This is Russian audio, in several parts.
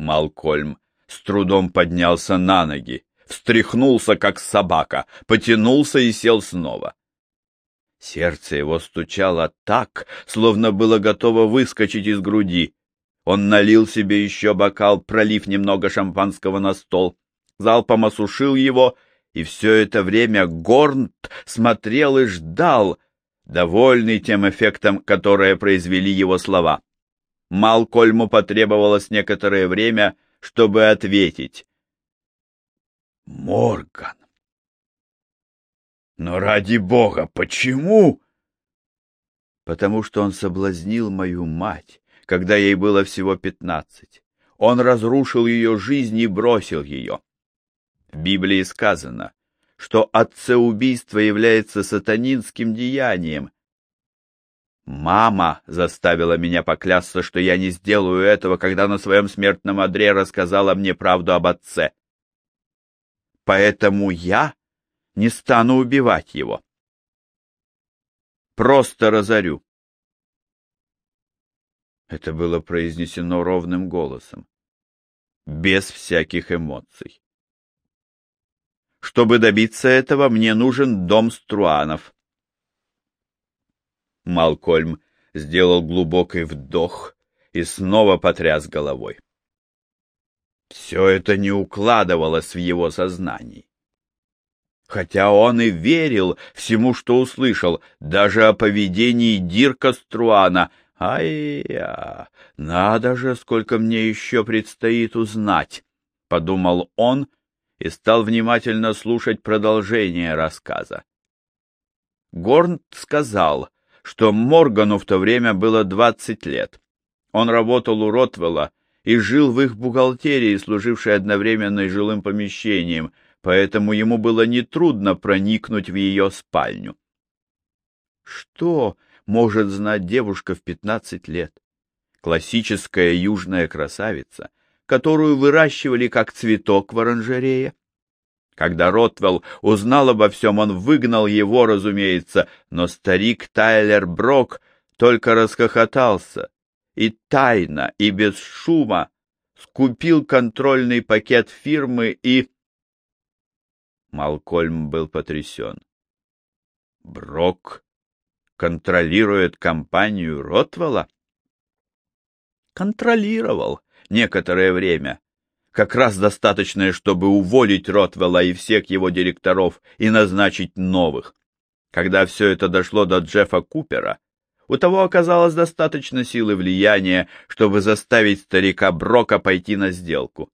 Малкольм с трудом поднялся на ноги, встряхнулся, как собака, потянулся и сел снова. Сердце его стучало так, словно было готово выскочить из груди. Он налил себе еще бокал, пролив немного шампанского на стол, залпом осушил его, и все это время Горнт смотрел и ждал, довольный тем эффектом, которое произвели его слова. Малкольму потребовалось некоторое время, чтобы ответить. «Морган! Но ради бога, почему?» «Потому что он соблазнил мою мать, когда ей было всего пятнадцать. Он разрушил ее жизнь и бросил ее. В Библии сказано, что отцеубийство является сатанинским деянием, Мама заставила меня поклясться, что я не сделаю этого, когда на своем смертном одре рассказала мне правду об отце. Поэтому я не стану убивать его. Просто разорю. Это было произнесено ровным голосом, без всяких эмоций. Чтобы добиться этого, мне нужен дом Струанов. Малкольм сделал глубокий вдох и снова потряс головой. Все это не укладывалось в его сознании. Хотя он и верил всему, что услышал, даже о поведении Дирка Струана. «Ай-я, надо же, сколько мне еще предстоит узнать!» — подумал он и стал внимательно слушать продолжение рассказа. Горнт сказал — что Моргану в то время было 20 лет. Он работал у Ротвелла и жил в их бухгалтерии, служившей одновременно и жилым помещением, поэтому ему было нетрудно проникнуть в ее спальню. Что может знать девушка в 15 лет? Классическая южная красавица, которую выращивали как цветок в оранжерее? Когда Ротвелл узнал обо всем, он выгнал его, разумеется, но старик Тайлер Брок только расхохотался и тайно, и без шума скупил контрольный пакет фирмы и... Малкольм был потрясен. Брок контролирует компанию Ротвелла? Контролировал некоторое время, как раз достаточное, чтобы уволить Ротвелла и всех его директоров и назначить новых. Когда все это дошло до Джеффа Купера, у того оказалось достаточно силы влияния, чтобы заставить старика Брока пойти на сделку.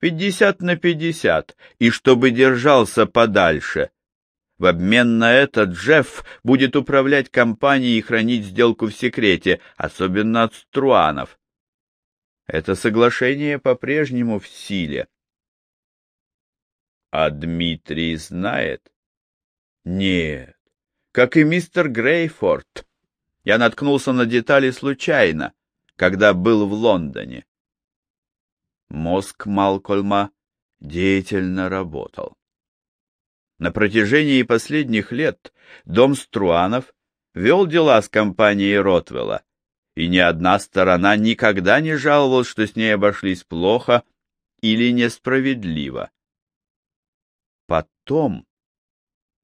Пятьдесят на пятьдесят, и чтобы держался подальше. В обмен на это Джефф будет управлять компанией и хранить сделку в секрете, особенно от Струанов. Это соглашение по-прежнему в силе. А Дмитрий знает? Нет. Как и мистер Грейфорд. Я наткнулся на детали случайно, когда был в Лондоне. Мозг Малкольма деятельно работал. На протяжении последних лет дом Струанов вел дела с компанией Ротвелла, и ни одна сторона никогда не жаловалась, что с ней обошлись плохо или несправедливо. Потом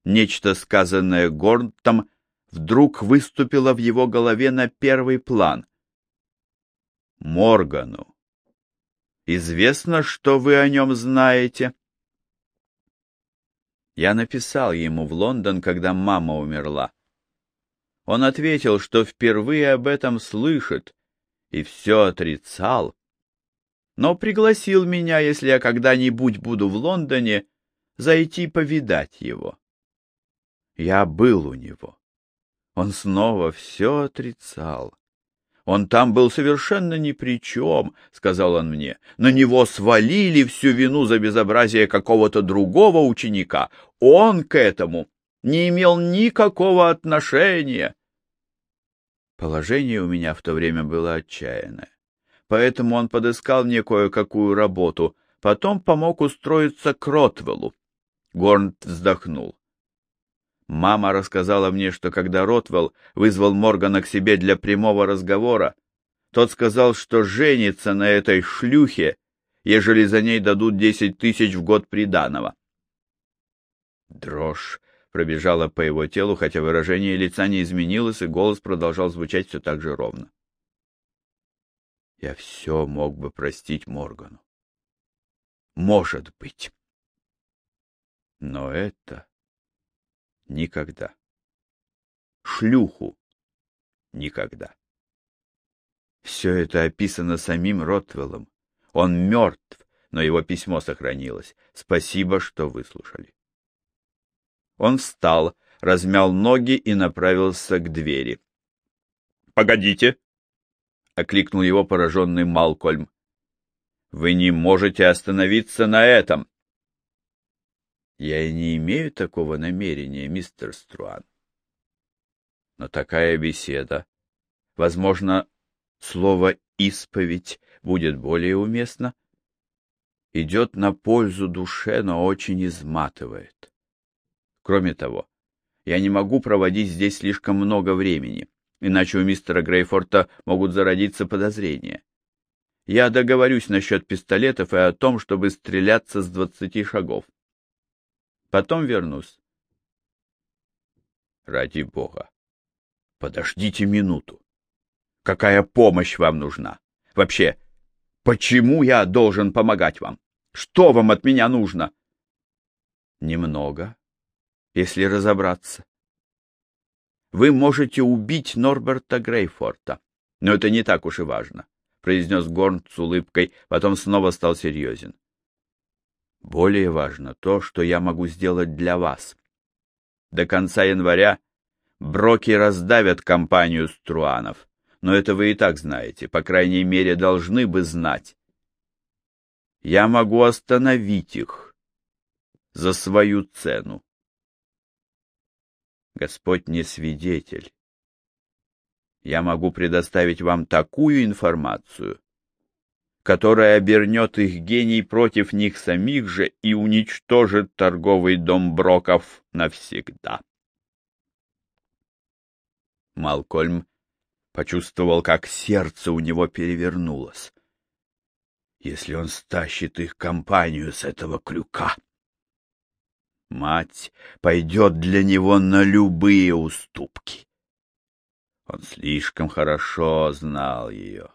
нечто, сказанное Горнтом, вдруг выступило в его голове на первый план. Моргану. Известно, что вы о нем знаете? Я написал ему в Лондон, когда мама умерла. Он ответил, что впервые об этом слышит, и все отрицал, но пригласил меня, если я когда-нибудь буду в Лондоне, зайти повидать его. Я был у него. Он снова все отрицал. Он там был совершенно ни при чем, — сказал он мне. На него свалили всю вину за безобразие какого-то другого ученика. Он к этому не имел никакого отношения. Положение у меня в то время было отчаянное. Поэтому он подыскал мне кое-какую работу, потом помог устроиться к Ротвеллу. Горнт вздохнул. Мама рассказала мне, что когда Ротвелл вызвал Моргана к себе для прямого разговора, тот сказал, что женится на этой шлюхе ежели за ней дадут десять тысяч в год приданого. Дрожь пробежала по его телу, хотя выражение лица не изменилось, и голос продолжал звучать все так же ровно. Я все мог бы простить Моргану. Может быть. Но это никогда. Шлюху никогда. Все это описано самим Ротвеллом. Он мертв, но его письмо сохранилось. Спасибо, что выслушали. Он встал, размял ноги и направился к двери. — Погодите! — окликнул его пораженный Малкольм. — Вы не можете остановиться на этом! — Я и не имею такого намерения, мистер Струан. Но такая беседа, возможно, слово «исповедь» будет более уместно, идет на пользу душе, но очень изматывает. Кроме того, я не могу проводить здесь слишком много времени, иначе у мистера Грейфорта могут зародиться подозрения. Я договорюсь насчет пистолетов и о том, чтобы стреляться с двадцати шагов. Потом вернусь. Ради бога. Подождите минуту. Какая помощь вам нужна? Вообще, почему я должен помогать вам? Что вам от меня нужно? Немного, если разобраться. Вы можете убить Норберта Грейфорта, но это не так уж и важно, произнес Горн с улыбкой, потом снова стал серьезен. Более важно то, что я могу сделать для вас. До конца января Броки раздавят компанию Струанов, но это вы и так знаете, по крайней мере, должны бы знать. Я могу остановить их за свою цену. Господь не свидетель. Я могу предоставить вам такую информацию, которая обернет их гений против них самих же и уничтожит торговый дом Броков навсегда. Малкольм почувствовал, как сердце у него перевернулось. Если он стащит их компанию с этого крюка, мать пойдет для него на любые уступки. Он слишком хорошо знал ее.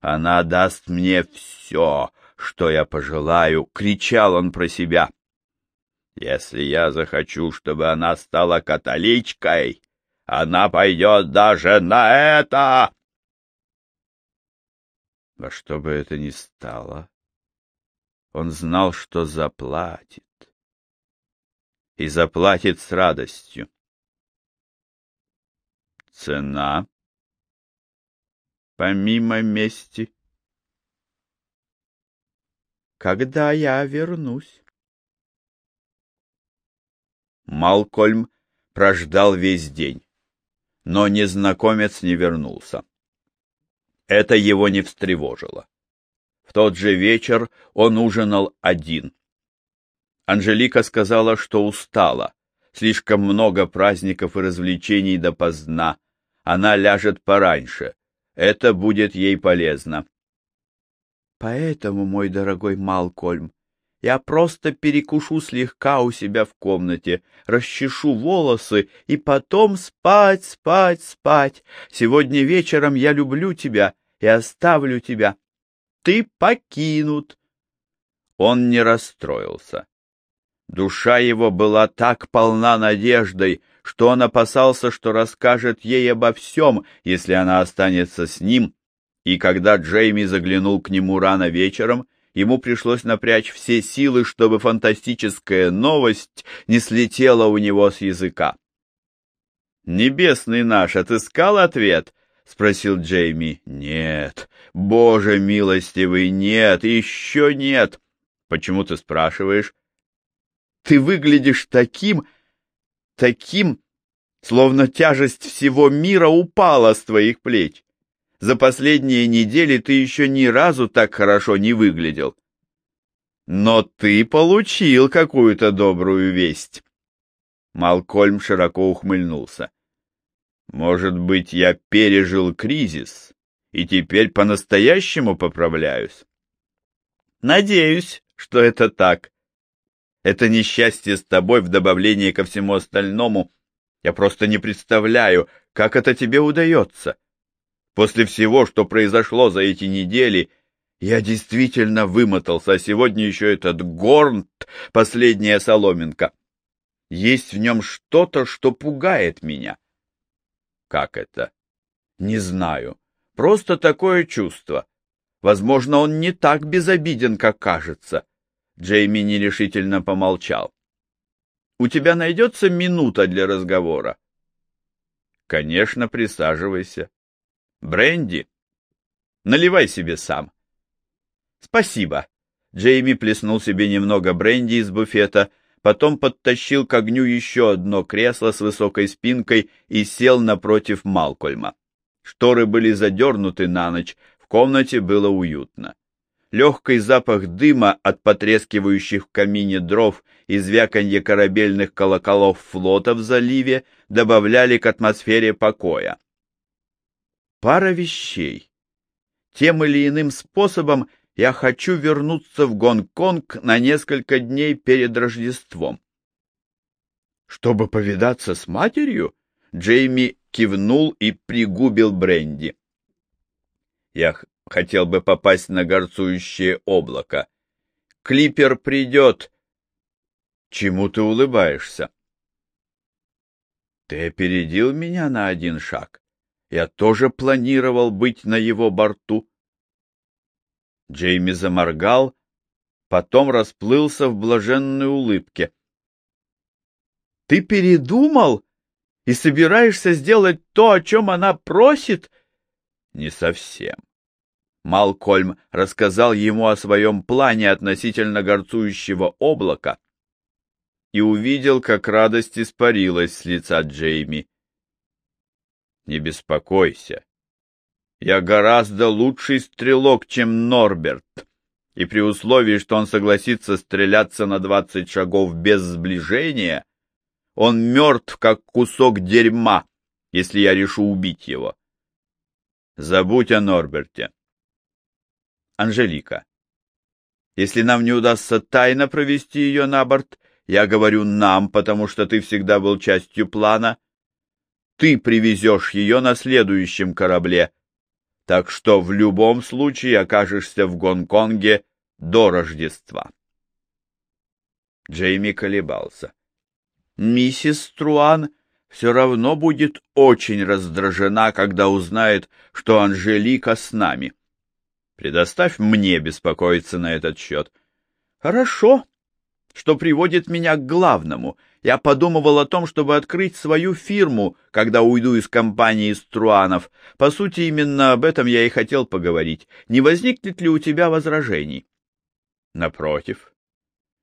Она даст мне все, что я пожелаю, — кричал он про себя. Если я захочу, чтобы она стала католичкой, она пойдет даже на это!» Во что бы это ни стало, он знал, что заплатит. И заплатит с радостью. Цена, помимо мести. Когда я вернусь? Малкольм прождал весь день но незнакомец не вернулся. Это его не встревожило. В тот же вечер он ужинал один. Анжелика сказала, что устала. Слишком много праздников и развлечений допоздна. Она ляжет пораньше. Это будет ей полезно. Поэтому, мой дорогой Малкольм, я просто перекушу слегка у себя в комнате, расчешу волосы и потом спать, спать, спать. Сегодня вечером я люблю тебя и оставлю тебя. Ты покинут. Он не расстроился. Душа его была так полна надеждой, что он опасался, что расскажет ей обо всем, если она останется с ним, и когда Джейми заглянул к нему рано вечером, ему пришлось напрячь все силы, чтобы фантастическая новость не слетела у него с языка. «Небесный наш отыскал ответ?» — спросил Джейми. «Нет, Боже милостивый, нет, еще нет». «Почему ты спрашиваешь?» «Ты выглядишь таким, таким, словно тяжесть всего мира упала с твоих плеч. За последние недели ты еще ни разу так хорошо не выглядел. Но ты получил какую-то добрую весть. Малкольм широко ухмыльнулся. Может быть, я пережил кризис и теперь по-настоящему поправляюсь? Надеюсь, что это так. Это несчастье с тобой в добавлении ко всему остальному. Я просто не представляю, как это тебе удается. После всего, что произошло за эти недели, я действительно вымотался, а сегодня еще этот Горнт, последняя соломинка. Есть в нем что-то, что пугает меня. Как это? Не знаю. Просто такое чувство. Возможно, он не так безобиден, как кажется. Джейми нерешительно помолчал. У тебя найдется минута для разговора? Конечно, присаживайся. Бренди? Наливай себе сам. Спасибо. Джейми плеснул себе немного бренди из буфета, потом подтащил к огню еще одно кресло с высокой спинкой и сел напротив Малкольма. Шторы были задернуты на ночь, в комнате было уютно. Легкий запах дыма от потрескивающих в камине дров и звяканье корабельных колоколов флота в заливе добавляли к атмосфере покоя. Пара вещей. Тем или иным способом я хочу вернуться в Гонконг на несколько дней перед Рождеством. Чтобы повидаться с матерью, Джейми кивнул и пригубил бренди. Я хотел бы попасть на горцующее облако. Клипер придет. Чему ты улыбаешься? Ты опередил меня на один шаг. Я тоже планировал быть на его борту. Джейми заморгал, потом расплылся в блаженной улыбке. — Ты передумал и собираешься сделать то, о чем она просит? — Не совсем. Малкольм рассказал ему о своем плане относительно горцующего облака и увидел, как радость испарилась с лица Джейми. — Не беспокойся, я гораздо лучший стрелок, чем Норберт, и при условии, что он согласится стреляться на двадцать шагов без сближения, он мертв, как кусок дерьма, если я решу убить его. Забудь о Норберте. Анжелика. Если нам не удастся тайно провести ее на борт, я говорю «нам», потому что ты всегда был частью плана, ты привезешь ее на следующем корабле, так что в любом случае окажешься в Гонконге до Рождества. Джейми колебался. Миссис Труан все равно будет очень раздражена, когда узнает, что Анжелика с нами. Предоставь мне беспокоиться на этот счет. Хорошо, что приводит меня к главному — я подумывал о том, чтобы открыть свою фирму, когда уйду из компании Струанов. По сути, именно об этом я и хотел поговорить. Не возникнет ли у тебя возражений? Напротив.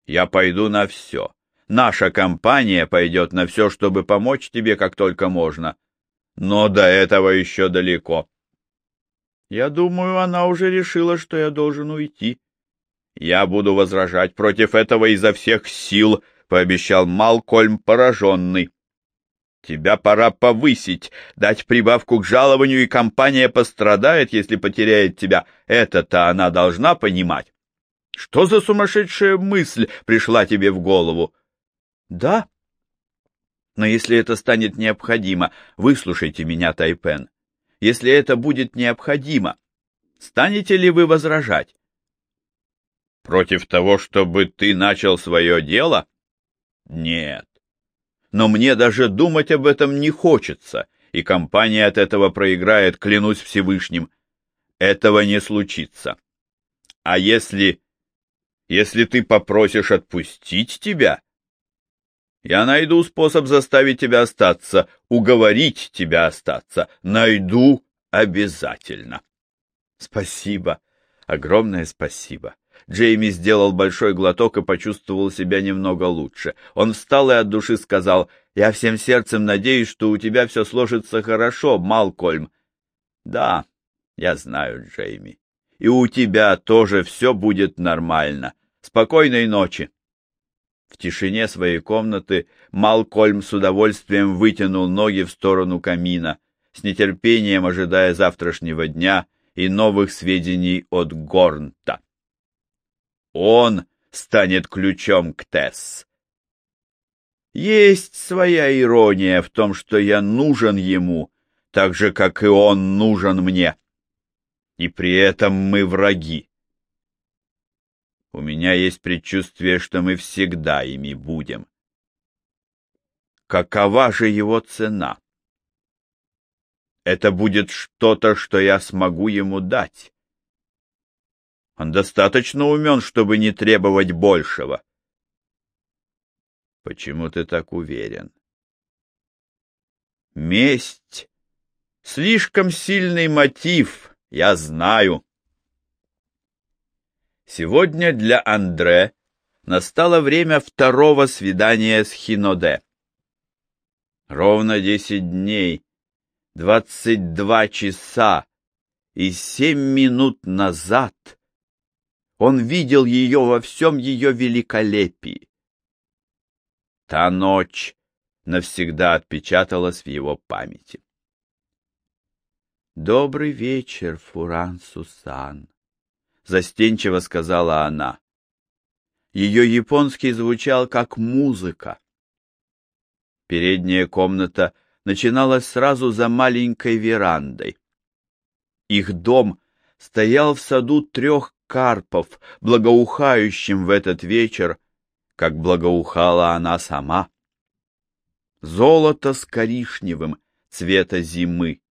Я пойду на все. Наша компания пойдет на все, чтобы помочь тебе как только можно. Но до этого еще далеко. Я думаю, она уже решила, что я должен уйти. Я буду возражать против этого изо всех сил, пообещал Малкольм пораженный. Тебя пора повысить, дать прибавку к жалованию, и компания пострадает, если потеряет тебя. Это-то она должна понимать. Что за сумасшедшая мысль пришла тебе в голову? Да. Но если это станет необходимо, выслушайте меня, Тайпен. Если это будет необходимо, станете ли вы возражать? Против того, чтобы ты начал свое дело? Нет. Но мне даже думать об этом не хочется, и компания от этого проиграет, клянусь Всевышним. Этого не случится. А если... если ты попросишь отпустить тебя, я найду способ заставить тебя остаться, уговорить тебя остаться. Найду обязательно. Спасибо. Огромное спасибо. Джейми сделал большой глоток и почувствовал себя немного лучше. Он встал и от души сказал, «Я всем сердцем надеюсь, что у тебя все сложится хорошо, Малкольм». «Да, я знаю, Джейми. И у тебя тоже все будет нормально. Спокойной ночи». В тишине своей комнаты Малкольм с удовольствием вытянул ноги в сторону камина, с нетерпением ожидая завтрашнего дня и новых сведений от Горнта. он станет ключом к Тесс. Есть своя ирония в том, что я нужен ему, так же, как и он нужен мне. И при этом мы враги. У меня есть предчувствие, что мы всегда ими будем. Какова же его цена? Это будет что-то, что я смогу ему дать. Он достаточно умен, чтобы не требовать большего. Почему ты так уверен? Месть — слишком сильный мотив, я знаю. Сегодня для Андре настало время второго свидания с Хиноде. Ровно десять дней, двадцать два часа и семь минут назад он видел ее во всем ее великолепии. Та ночь навсегда отпечаталась в его памяти. «Добрый вечер, Фуран Сусан», — застенчиво сказала она. Ее японский звучал как музыка. Передняя комната начиналась сразу за маленькой верандой. Их дом стоял в саду трех карпов, благоухающим в этот вечер как благоухала она сама. Золото с коричневым цвета зимы.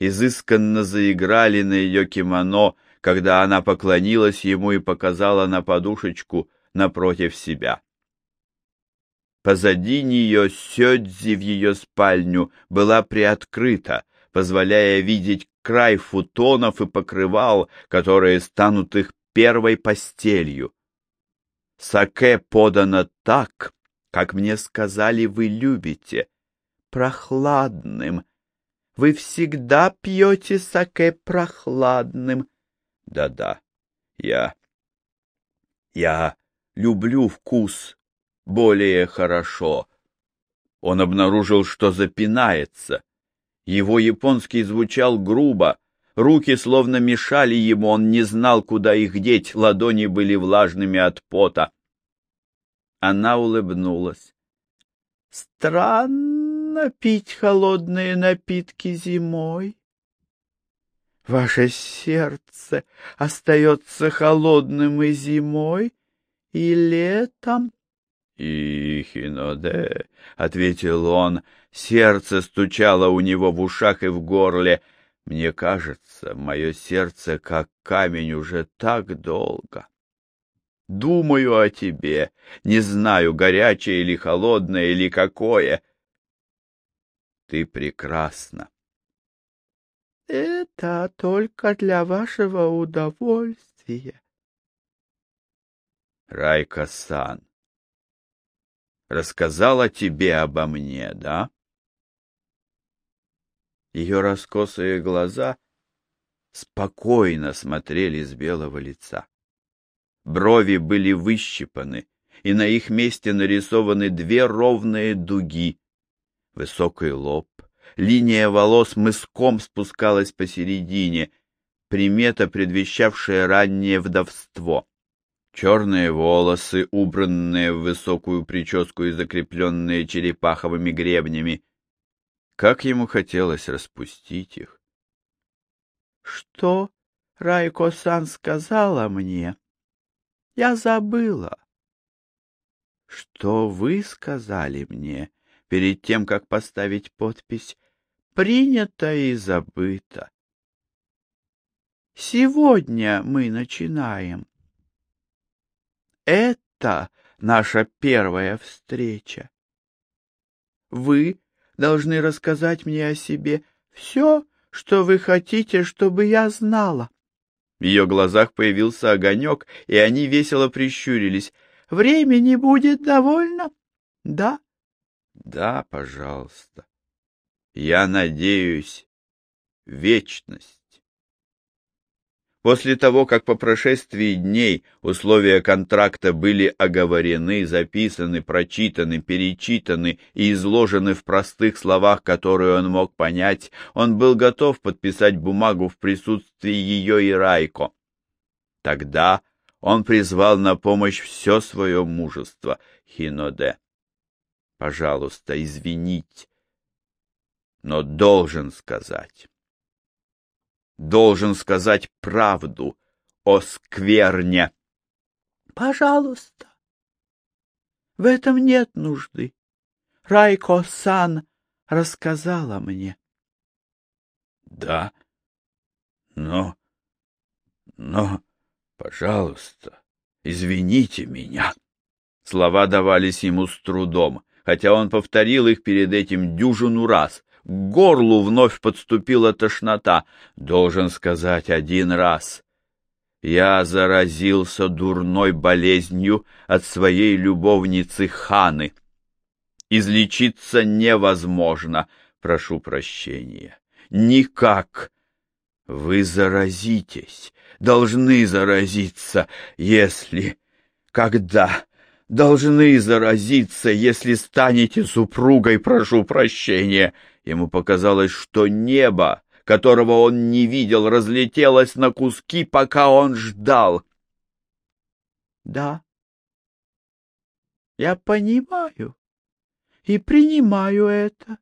Изысканно заиграли на ее кимоно, когда она поклонилась ему и показала на подушечку напротив себя. Позади нее сёдзи в ее спальню была приоткрыта, позволяя видеть край футонов и покрывал, которые станут их первой постелью. Саке подано так, как мне сказали, вы любите, прохладным. Вы всегда пьете саке прохладным. Да-да, я... Я люблю вкус более хорошо. Он обнаружил, что запинается. Его японский звучал грубо, руки словно мешали ему, он не знал, куда их деть, ладони были влажными от пота. Она улыбнулась. Странно пить холодные напитки зимой. Ваше сердце остается холодным и зимой, и летом. «Ихиноде», — ответил он, сердце стучало у него в ушах и в горле. «Мне кажется, мое сердце, как камень, уже так долго». Думаю о тебе, не знаю, горячее или холодное, или какое. Ты прекрасна. Это только для вашего удовольствия. Райка-сан, рассказала тебе обо мне, да? Ее раскосые глаза спокойно смотрели с белого лица. Брови были выщипаны, и на их месте нарисованы две ровные дуги. Высокий лоб, линия волос мыском спускалась посередине, примета, предвещавшая раннее вдовство. Черные волосы, убранные в высокую прическу и закрепленные черепаховыми гребнями. Как ему хотелось распустить их. — Что Райко-сан сказала мне? Я забыла. Что вы сказали мне перед тем, как поставить подпись «Принято и забыто». Сегодня мы начинаем. Это наша первая встреча. Вы должны рассказать мне о себе все, что вы хотите, чтобы я знала. В ее глазах появился огонек, и они весело прищурились. «Времени будет довольно?» «Да?» «Да, пожалуйста. Я надеюсь, вечность». После того, как по прошествии дней условия контракта были оговорены, записаны, прочитаны, перечитаны и изложены в простых словах, которые он мог понять, он был готов подписать бумагу в присутствии ее и Райко. Тогда Он призвал на помощь все свое мужество. Хиноде, пожалуйста, извините, но должен сказать. Должен сказать правду о скверне. Пожалуйста. В этом нет нужды. Райко-сан рассказала мне. Да, но... но... пожалуйста, извините меня. Слова давались ему с трудом, хотя он повторил их перед этим дюжину раз. К горлу вновь подступила тошнота. Должен сказать один раз. Я заразился дурной болезнью от своей любовницы Ханы. Излечиться невозможно, прошу прощения. Никак. Вы заразитесь, должны заразиться, если... Когда? Должны заразиться, если станете супругой, прошу прощения. Ему показалось, что небо, которого он не видел, разлетелось на куски, пока он ждал. Да, я понимаю и принимаю это.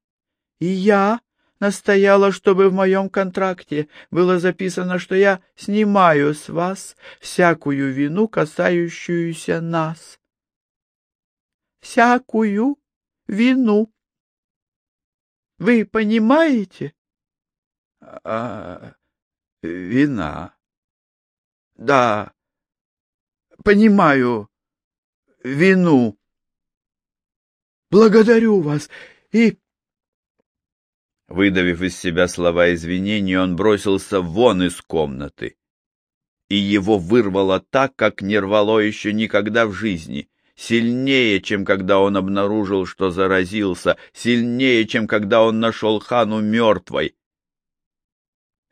И я настояла, чтобы в моем контракте было записано, что я снимаю с вас всякую вину, касающуюся нас. Всякую вину. Вы понимаете? А, вина. Да, понимаю вину. Благодарю вас и Выдавив из себя слова извинений, он бросился вон из комнаты. И его вырвало так, как не рвало еще никогда в жизни. Сильнее, чем когда он обнаружил, что заразился, сильнее, чем когда он нашел Хану мертвой.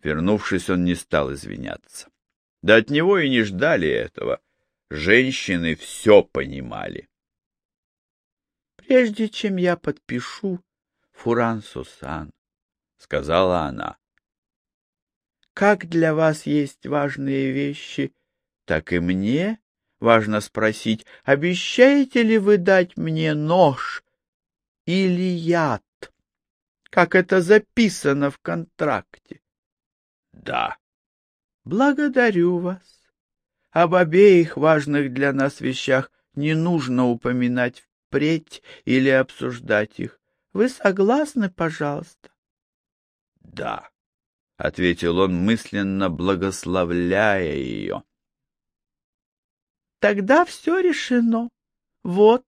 Вернувшись, он не стал извиняться. Да от него и не ждали этого. Женщины все понимали. «Прежде чем я подпишу, Фуран Сусан, — сказала она. «Как для вас есть важные вещи, так и мне важно спросить, обещаете ли вы дать мне нож или яд, как это записано в контракте?» «Да». «Благодарю вас. Об обеих важных для нас вещах не нужно упоминать впредь или обсуждать их. Вы согласны, пожалуйста?» да, — ответил он, мысленно благословляя ее. — Тогда все решено. Вот.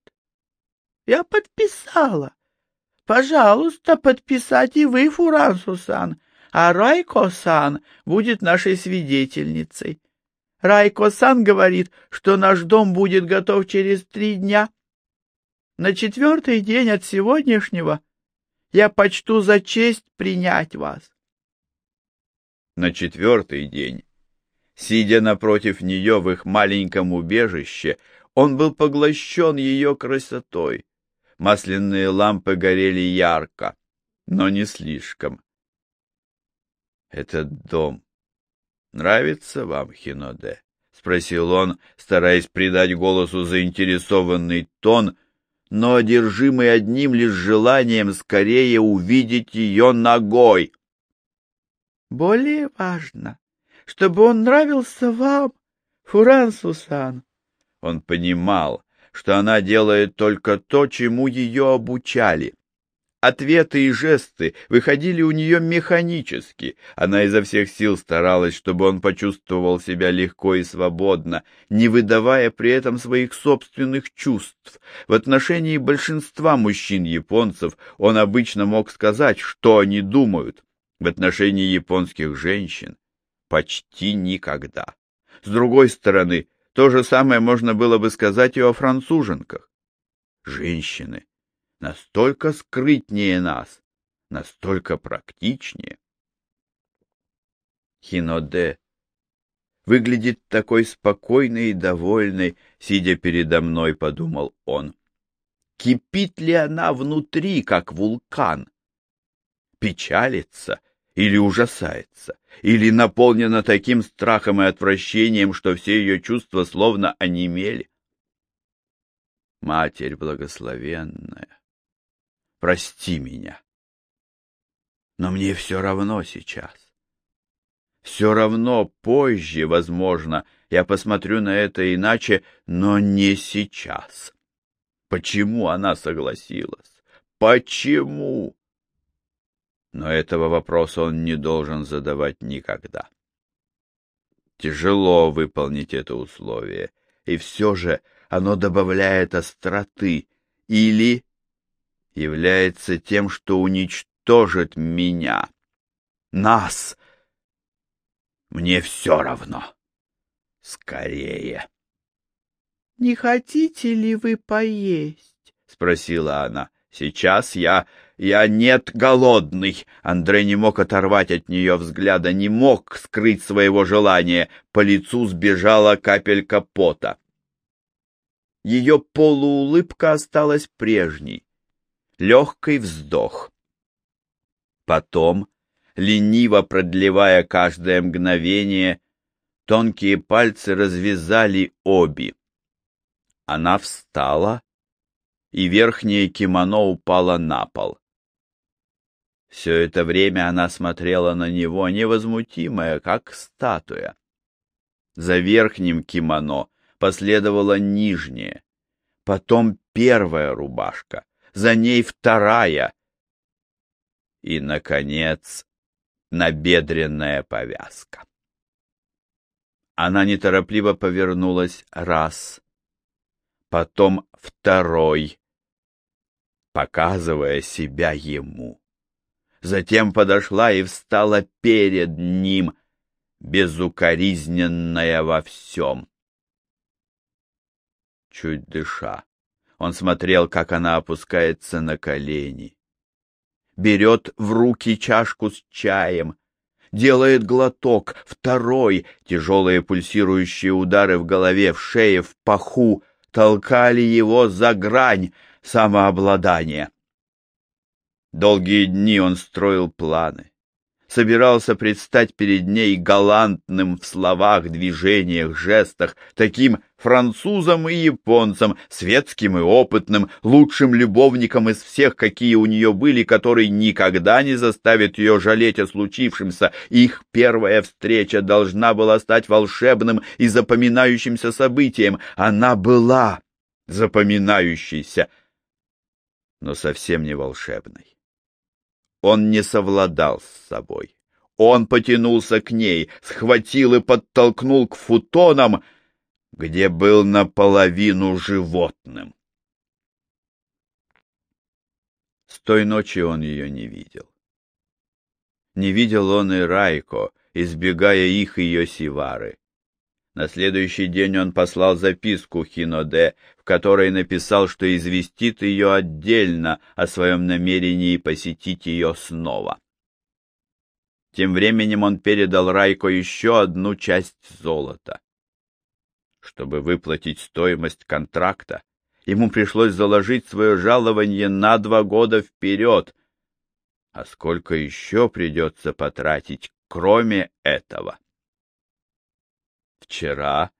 Я подписала. Пожалуйста, подписать и вы, Фурансу-сан, а Райко-сан будет нашей свидетельницей. Райко-сан говорит, что наш дом будет готов через три дня. На четвертый день от сегодняшнего я почту за честь принять вас. На четвертый день, сидя напротив нее в их маленьком убежище, он был поглощен ее красотой. Масляные лампы горели ярко, но не слишком. «Этот дом нравится вам, Хиноде?» — спросил он, стараясь придать голосу заинтересованный тон — но одержимый одним лишь желанием скорее увидеть ее ногой. Более важно, чтобы он нравился вам, Фуран Сусан. Он понимал, что она делает только то, чему ее обучали. Ответы и жесты выходили у нее механически. Она изо всех сил старалась, чтобы он почувствовал себя легко и свободно, не выдавая при этом своих собственных чувств. В отношении большинства мужчин-японцев он обычно мог сказать, что они думают. В отношении японских женщин почти никогда. С другой стороны, то же самое можно было бы сказать и о француженках. Женщины настолько скрытнее нас, настолько практичнее. Хиноде выглядит такой спокойной и довольной, сидя передо мной, — подумал он. Кипит ли она внутри, как вулкан? Печалится или ужасается, или наполнена таким страхом и отвращением, что все ее чувства словно онемели. Матерь благословенная, прости меня. Но мне все равно сейчас. Все равно позже, возможно, я посмотрю на это иначе, но не сейчас. Почему она согласилась? Почему? Но этого вопроса он не должен задавать никогда. Тяжело выполнить это условие, и все же оно добавляет остроты или является тем, что уничтожит меня, нас. Мне все равно. Скорее. — Не хотите ли вы поесть? — спросила она. — Сейчас я... Я нет голодный. Андрей не мог оторвать от нее взгляда, не мог скрыть своего желания. По лицу сбежала капелька пота. Ее полуулыбка осталась прежней. Легкий вздох. Потом, лениво продлевая каждое мгновение, тонкие пальцы развязали обе. Она встала, и верхнее кимоно упало на пол. Все это время она смотрела на него, невозмутимая, как статуя. За верхним кимоно последовала нижняя, потом первая рубашка, за ней вторая и, наконец, набедренная повязка. Она неторопливо повернулась раз, потом второй, показывая себя ему затем подошла и встала перед ним, безукоризненная во всем. Чуть дыша, он смотрел, как она опускается на колени, берет в руки чашку с чаем, делает глоток, второй, тяжелые пульсирующие удары в голове, в шее, в паху, толкали его за грань самообладания. Долгие дни он строил планы. Собирался предстать перед ней галантным в словах, движениях, жестах, таким французом и японцем, светским и опытным, лучшим любовником из всех, какие у нее были, который никогда не заставит ее жалеть о случившемся. Их первая встреча должна была стать волшебным и запоминающимся событием. Она была запоминающейся, но совсем не волшебной. Он не совладал с собой. Он потянулся к ней, схватил и подтолкнул к футонам, где был наполовину животным. С той ночи он ее не видел. Не видел он и Райко, избегая их ее сивары. На следующий день он послал записку Хиноде, в которой написал, что известит ее отдельно о своем намерении посетить ее снова. Тем временем он передал Райко еще одну часть золота. Чтобы выплатить стоимость контракта, ему пришлось заложить свое жалование на два года вперед. А сколько еще придется потратить, кроме этого? Вчера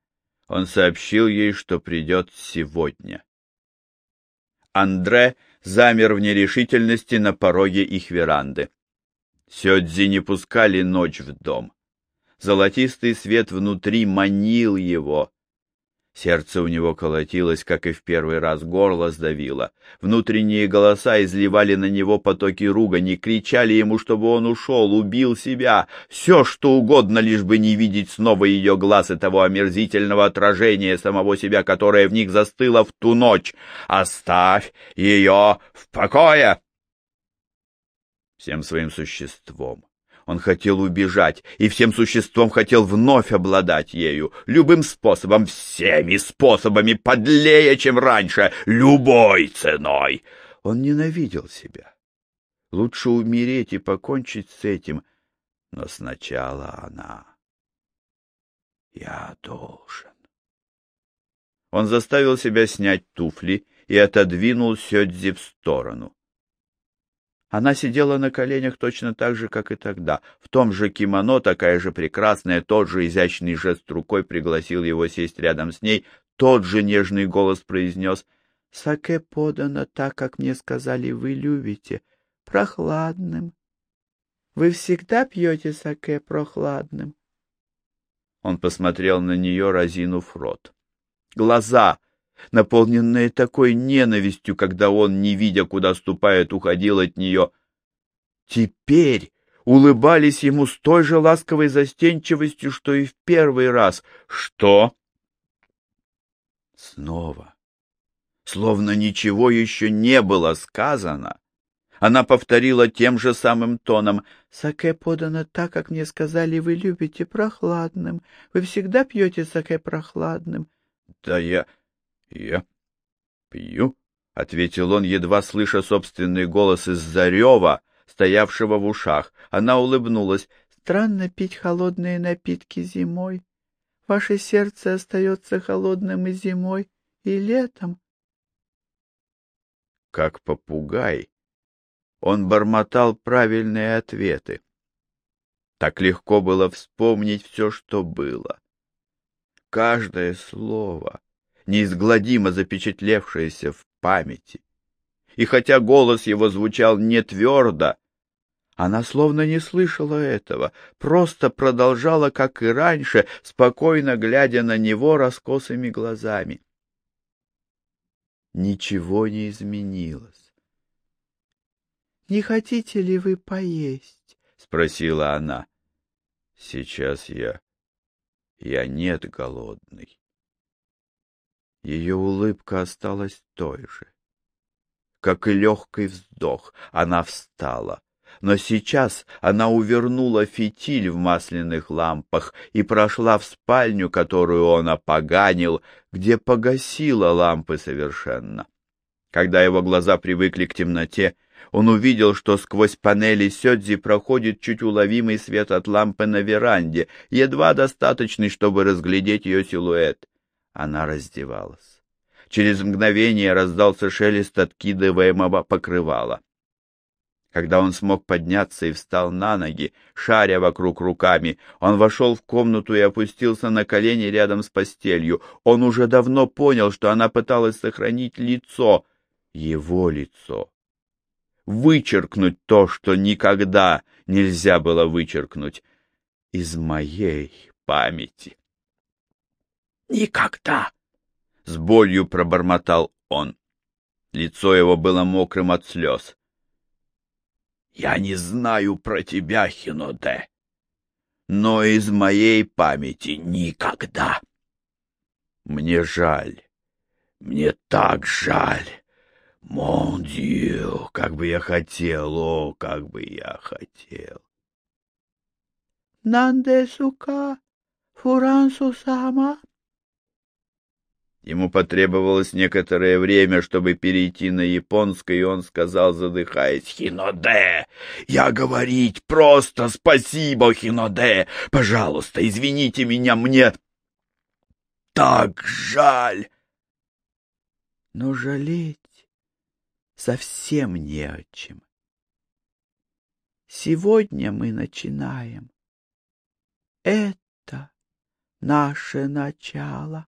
он сообщил ей, что придет сегодня. Андре замер в нерешительности на пороге их веранды. Сёдзи не пускали ночь в дом. Золотистый свет внутри манил его, Сердце у него колотилось, как и в первый раз, горло сдавило. Внутренние голоса изливали на него потоки ругани, кричали ему, чтобы он ушел, убил себя. Все, что угодно, лишь бы не видеть снова ее глаз и того омерзительного отражения самого себя, которое в них застыло в ту ночь. «Оставь ее в покое!» Всем своим существом он хотел убежать и всем существом хотел вновь обладать ею, любым способом, всеми способами, подлее, чем раньше, любой ценой. Он ненавидел себя. Лучше умереть и покончить с этим, но сначала она. Я должен. Он заставил себя снять туфли и отодвинул Сёдзи в сторону. Она сидела на коленях точно так же, как и тогда. В том же кимоно, такая же прекрасная, тот же изящный жест рукой пригласил его сесть рядом с ней, тот же нежный голос произнес «Саке подано так, как мне сказали, вы любите, прохладным. Вы всегда пьете саке прохладным?» Он посмотрел на нее, разинув рот. Глаза наполненная такой ненавистью, когда он, не видя, куда ступает, уходил от нее, теперь улыбались ему с той же ласковой застенчивостью, что и в первый раз. Что? Снова. Словно ничего еще не было сказано. Она повторила тем же самым тоном. «Саке подано так, как мне сказали, вы любите прохладным. Вы всегда пьете саке прохладным». «Да я... «Я пью», — ответил он, едва слыша собственный голос из-за рева, стоявшего в ушах. Она улыбнулась. «Странно пить холодные напитки зимой. Ваше сердце остается холодным и зимой, и летом». Как попугай, он бормотал правильные ответы. Так легко было вспомнить все, что было. Каждое слово, неизгладимо запечатлевшееся в памяти. И хотя голос его звучал не твердо, она словно не слышала этого, просто продолжала, как и раньше, спокойно глядя на него раскосыми глазами. Ничего не изменилось. — Не хотите ли вы поесть? — спросила она. — Сейчас я... я нет голодный. Ее улыбка осталась той же. Как и легкий вздох, она встала. Но сейчас она увернула фитиль в масляных лампах и прошла в спальню, которую он опоганил, где погасила лампы совершенно. Когда его глаза привыкли к темноте, он увидел, что сквозь панели Сёдзи проходит чуть уловимый свет от лампы на веранде, едва достаточный, чтобы разглядеть ее силуэт. Она раздевалась. Через мгновение раздался шелест откидываемого покрывала. Когда он смог подняться и встал на ноги, шаря вокруг руками, он вошел в комнату и опустился на колени рядом с постелью. Он уже давно понял, что она пыталась сохранить лицо, его лицо. Вычеркнуть то, что никогда нельзя было вычеркнуть из моей памяти. Никогда! С болью пробормотал он. Лицо его было мокрым от слез. Я не знаю про тебя, Хиноде, но из моей памяти никогда. Мне жаль, мне так жаль. Мон как бы я хотел, о, как бы я хотел. Нанде сука, фурансу сама, Ему потребовалось некоторое время, чтобы перейти на японский, и он сказал, задыхаясь, «Хиноде, я говорить просто спасибо, Хиноде! Пожалуйста, извините меня, мне так жаль!» Но жалеть совсем не о чем. Сегодня мы начинаем. Это наше начало.